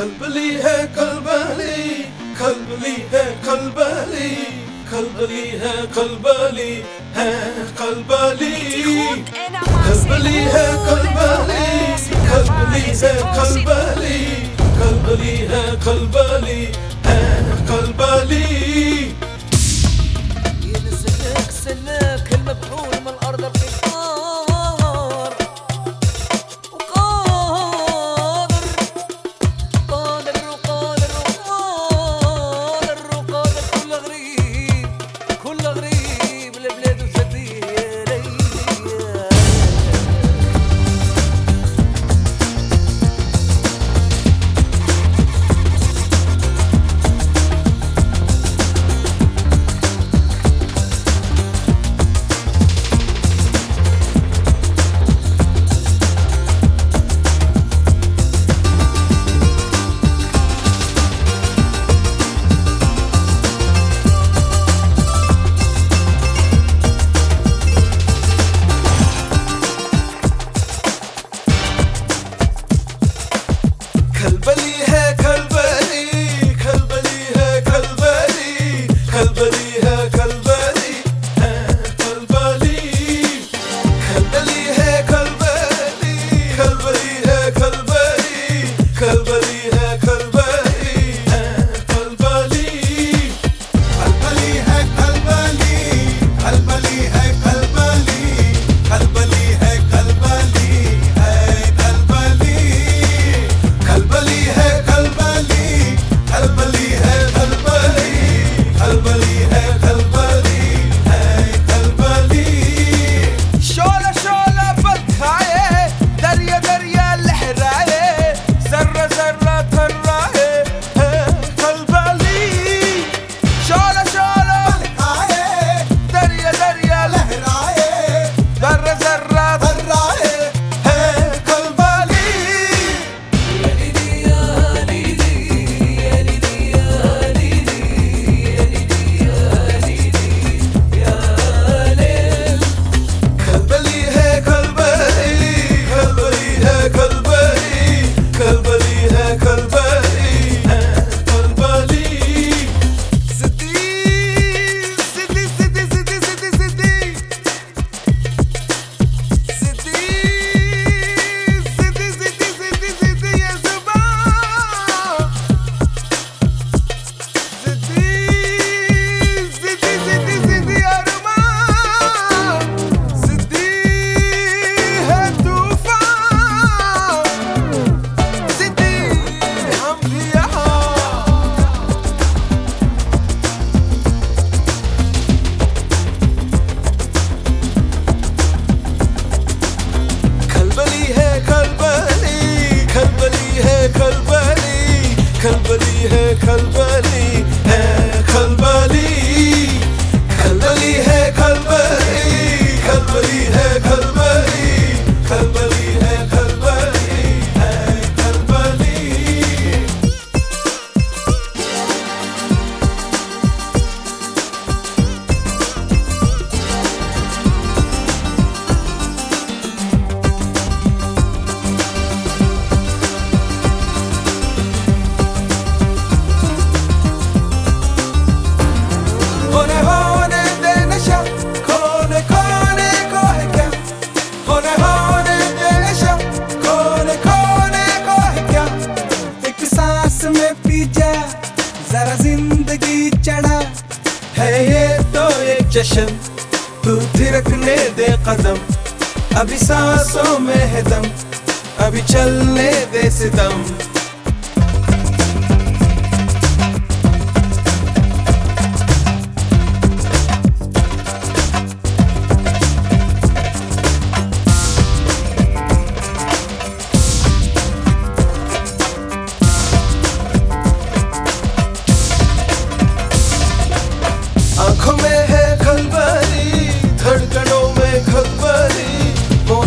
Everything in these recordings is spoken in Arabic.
قلب لی ہے قلب علی قلب لی ہے قلب علی قلب لی ہے قلب علی ہے قلب علی قلب لی ہے قلب علی قلب لی ہے قلب علی قلب لی ہے قلب علی ہے قلب علی ينزلك سلاك المبحول من الأرض رقيق है घर खलबली खलबली है खलबली। जश्न तू थिरकने दे कदम। अभी सांसों में है दम अभी चलने दे सितम।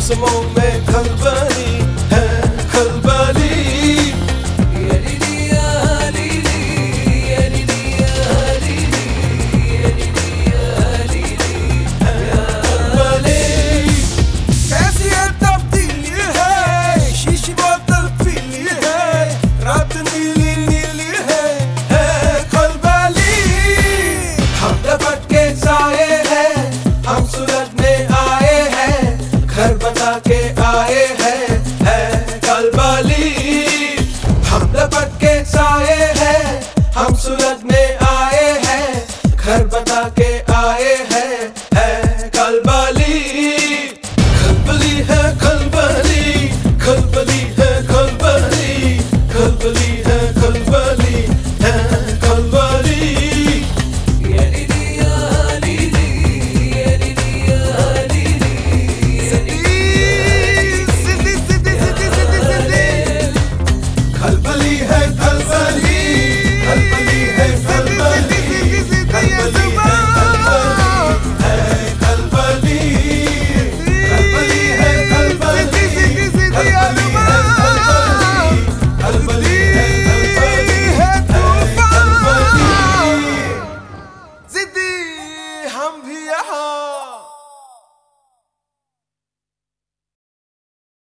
Some moments.